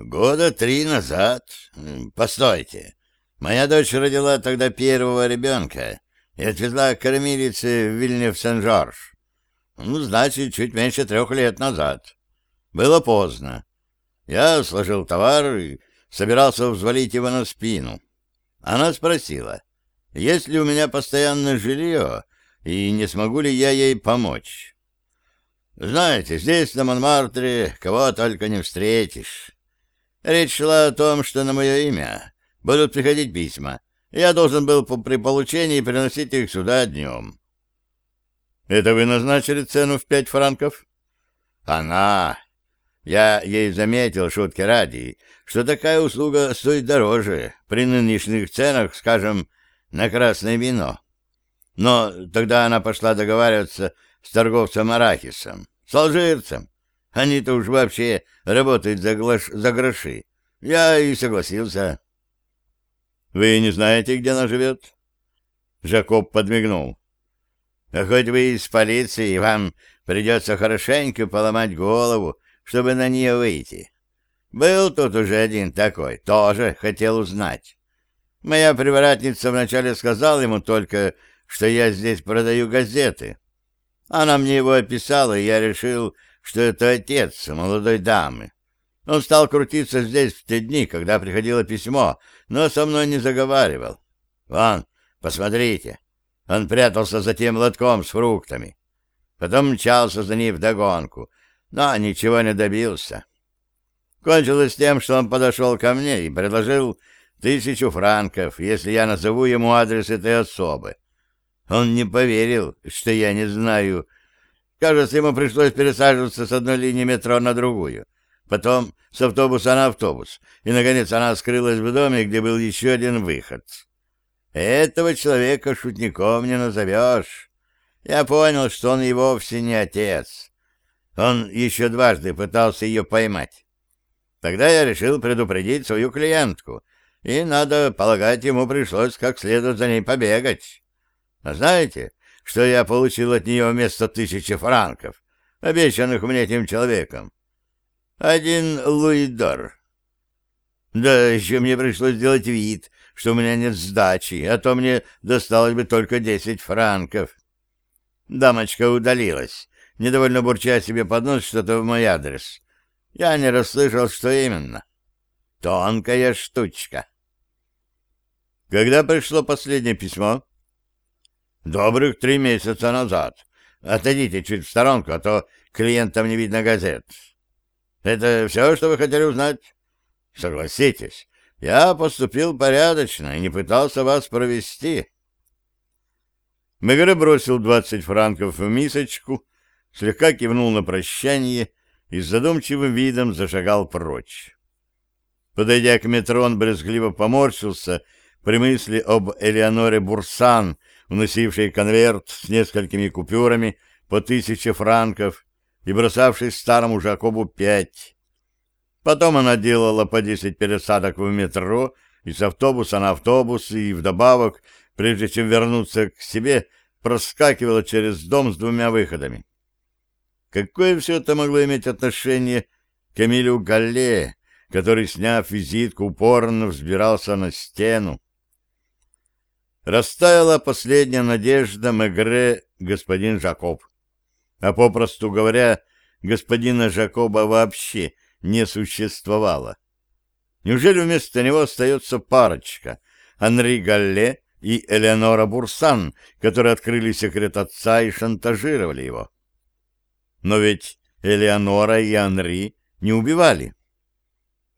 Года три назад. Постойте. Моя дочь родила тогда первого ребенка и отвезла кормилице в Вильнев-Сен-Жорж. Ну, значит, чуть меньше трех лет назад. Было поздно. Я сложил товар и собирался взвалить его на спину. Она спросила, есть ли у меня постоянное жилье и не смогу ли я ей помочь. Знаете, здесь, на Монмартре, кого только не встретишь. Речь шла о том, что на мое имя будут приходить письма. Я должен был при получении приносить их сюда днем. Это вы назначили цену в пять франков? Она. Я ей заметил, шутки ради, что такая услуга стоит дороже при нынешних ценах, скажем, на красное вино. Но тогда она пошла договариваться с торговцем арахисом, с алжирцем. Они-то уж вообще работают за, глаш... за гроши. Я и согласился. Вы не знаете, где она живет? Жакоб подмигнул. А хоть вы из полиции, вам придется хорошенько поломать голову, чтобы на нее выйти. Был тут уже один такой, тоже хотел узнать. Моя привратница вначале сказала ему только, что я здесь продаю газеты. Она мне его описала, и я решил, что это отец молодой дамы. Он стал крутиться здесь в те дни, когда приходило письмо, но со мной не заговаривал. Вон, посмотрите. Он прятался за тем лотком с фруктами. Потом мчался за ней вдогонку, но ничего не добился. Кончилось тем, что он подошел ко мне и предложил тысячу франков, если я назову ему адрес этой особы. Он не поверил, что я не знаю, Кажется, ему пришлось пересаживаться с одной линии метро на другую. Потом с автобуса на автобус. И, наконец, она скрылась в доме, где был еще один выход. Этого человека шутником не назовешь. Я понял, что он и вовсе не отец. Он еще дважды пытался ее поймать. Тогда я решил предупредить свою клиентку, и, надо полагать, ему пришлось как следует за ней побегать. А знаете, что я получил от нее вместо тысячи франков, обещанных мне этим человеком. Один луидор. Да еще мне пришлось сделать вид, что у меня нет сдачи, а то мне досталось бы только десять франков. Дамочка удалилась, недовольно бурча себе под нос что-то в мой адрес. Я не расслышал, что именно. Тонкая штучка. Когда пришло последнее письмо, Добрых три месяца назад. Отойдите чуть в сторонку, а то клиентам не видно газет. Это все, что вы хотели узнать? Согласитесь, я поступил порядочно и не пытался вас провести. Мегре бросил двадцать франков в мисочку, слегка кивнул на прощание и с задумчивым видом зашагал прочь. Подойдя к метро, он брезгливо поморщился при мысли об Элеоноре Бурсан, уносившей конверт с несколькими купюрами по тысяче франков и бросавшей старому Жакобу пять. Потом она делала по десять пересадок в метро и с автобуса на автобус, и вдобавок, прежде чем вернуться к себе, проскакивала через дом с двумя выходами. Какое все это могло иметь отношение к Эмилю Галле, который, сняв визитку, упорно взбирался на стену? Растаяла последняя надежда Мегре господин Жакоб. А попросту говоря, господина Жакоба вообще не существовало. Неужели вместо него остается парочка — Анри Галле и Элеонора Бурсан, которые открыли секрет отца и шантажировали его? Но ведь Элеонора и Анри не убивали.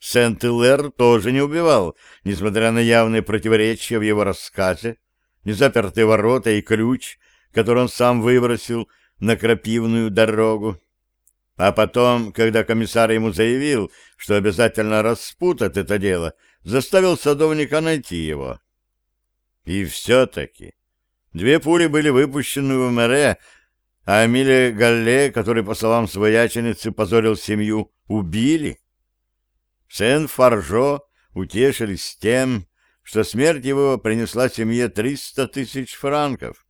Сент-Илэр тоже не убивал, несмотря на явные противоречия в его рассказе, незапертые ворота и ключ, который он сам выбросил на крапивную дорогу. А потом, когда комиссар ему заявил, что обязательно распутает это дело, заставил садовника найти его. И все-таки две пули были выпущены в мэре, а Амилия Галле, который, по словам свояченицы, позорил семью, убили. Сен-Фаржо утешились тем, что смерть его принесла семье 300 тысяч франков.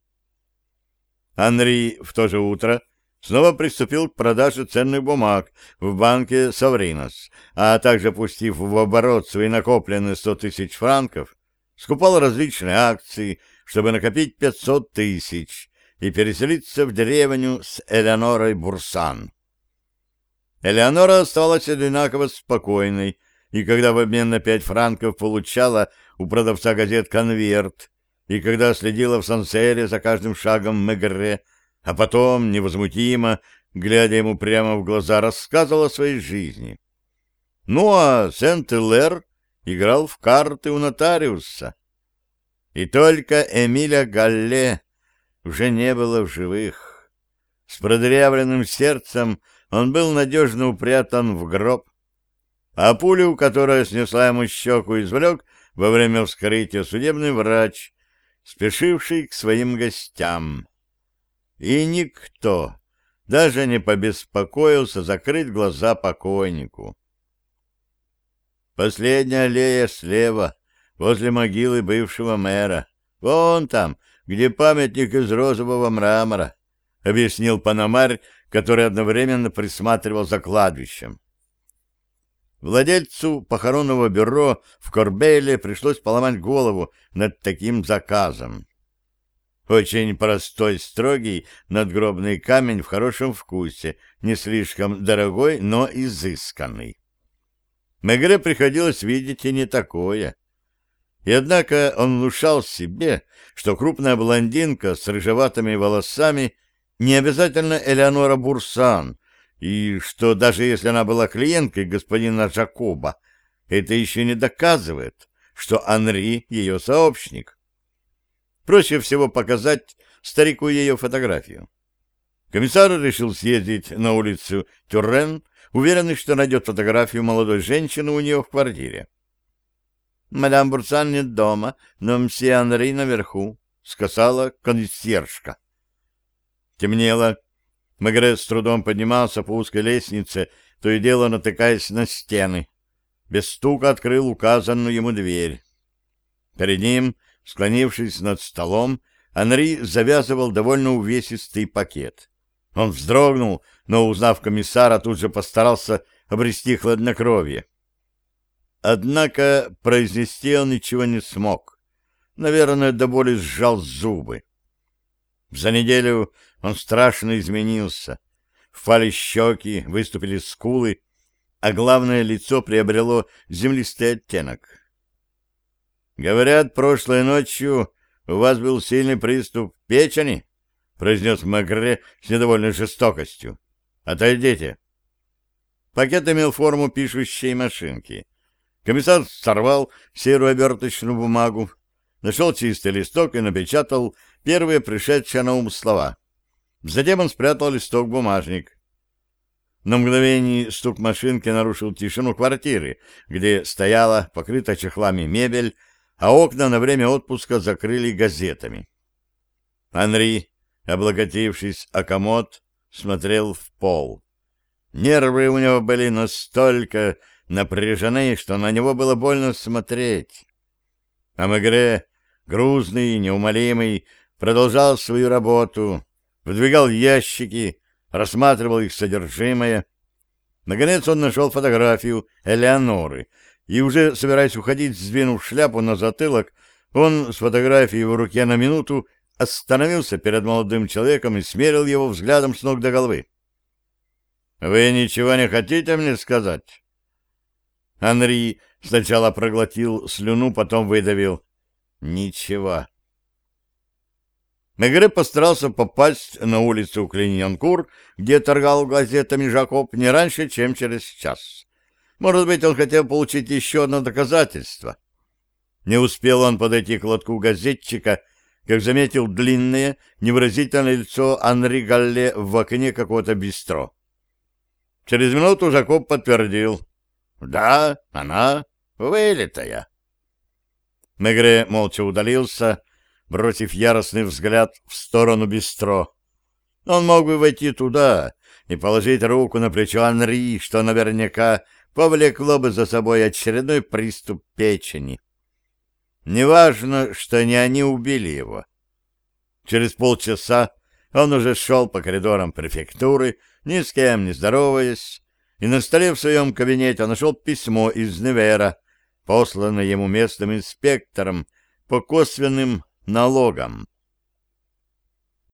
Анри в то же утро снова приступил к продаже ценных бумаг в банке «Савринос», а также, пустив в оборот свои накопленные 100 тысяч франков, скупал различные акции, чтобы накопить 500 тысяч и переселиться в деревню с Элеонорой Бурсан. Элеонора оставалась одинаково спокойной, и когда в обмен на пять франков получала у продавца газет конверт, и когда следила в Сансере за каждым шагом Мегре, а потом, невозмутимо, глядя ему прямо в глаза, рассказывала о своей жизни. Ну а Сент-Элэр играл в карты у нотариуса. И только Эмиля Галле уже не было в живых. С продрявленным сердцем он был надежно упрятан в гроб, а пулю, которая снесла ему щеку, извлек во время вскрытия судебный врач, спешивший к своим гостям. И никто даже не побеспокоился закрыть глаза покойнику. Последняя аллея слева, возле могилы бывшего мэра. Вон там, где памятник из розового мрамора, — объяснил Панамарь, который одновременно присматривал за кладбищем. Владельцу похоронного бюро в Корбейле пришлось поломать голову над таким заказом. Очень простой, строгий надгробный камень в хорошем вкусе, не слишком дорогой, но изысканный. Мегре приходилось видеть и не такое. И однако он внушал себе, что крупная блондинка с рыжеватыми волосами не обязательно Элеонора Бурсан, и что даже если она была клиенткой господина Джакоба, это еще не доказывает, что Анри ее сообщник. Проще всего показать старику ее фотографию. Комиссар решил съездить на улицу Тюррен, уверенный, что найдет фотографию молодой женщины у нее в квартире. «Мадам Бурсан нет дома, но мсье Анри наверху», — сказала консьержка. Темнело. Мегре с трудом поднимался по узкой лестнице, то и дело натыкаясь на стены. Без стука открыл указанную ему дверь. Перед ним, склонившись над столом, Анри завязывал довольно увесистый пакет. Он вздрогнул, но, узнав комиссара, тут же постарался обрести хладнокровие. Однако произнести он ничего не смог. Наверное, до боли сжал зубы. За неделю он страшно изменился. Впали щеки, выступили скулы, а главное, лицо приобрело землистый оттенок. «Говорят, прошлой ночью у вас был сильный приступ печени?» — произнес Магре с недовольной жестокостью. «Отойдите». Пакет имел форму пишущей машинки. Комиссар сорвал серую оберточную бумагу, нашел чистый листок и напечатал первые пришедшие на ум слова. Затем он спрятал листок в бумажник. На мгновение стук машинки нарушил тишину квартиры, где стояла покрыта чехлами мебель, а окна на время отпуска закрыли газетами. Анри, облокотившись о комод, смотрел в пол. Нервы у него были настолько напряжены, что на него было больно смотреть. А Мегре, грузный, неумолимый, продолжал свою работу, выдвигал ящики, рассматривал их содержимое. Наконец он нашел фотографию Элеоноры, и уже собираясь уходить, сдвинув шляпу на затылок, он с фотографией в руке на минуту остановился перед молодым человеком и смерил его взглядом с ног до головы. «Вы ничего не хотите мне сказать?» Анри сначала проглотил слюну, потом выдавил. «Ничего». Мегре постарался попасть на улицу Клиньянкур, где торгал газетами Жакоб, не раньше, чем через час. Может быть, он хотел получить еще одно доказательство. Не успел он подойти к лотку газетчика, как заметил длинное, невыразительное лицо Анри Галле в окне какого-то бистро. Через минуту Жакоб подтвердил. «Да, она вылитая». Мегре молча удалился, бросив яростный взгляд в сторону бистро. Он мог бы войти туда и положить руку на плечо Анри, что наверняка повлекло бы за собой очередной приступ печени. Неважно, что не они убили его. Через полчаса Он уже шел по коридорам префектуры, ни с кем не здороваясь, и на столе в своем кабинете нашел письмо из Невера, посланное ему местным инспектором по косвенным налогам.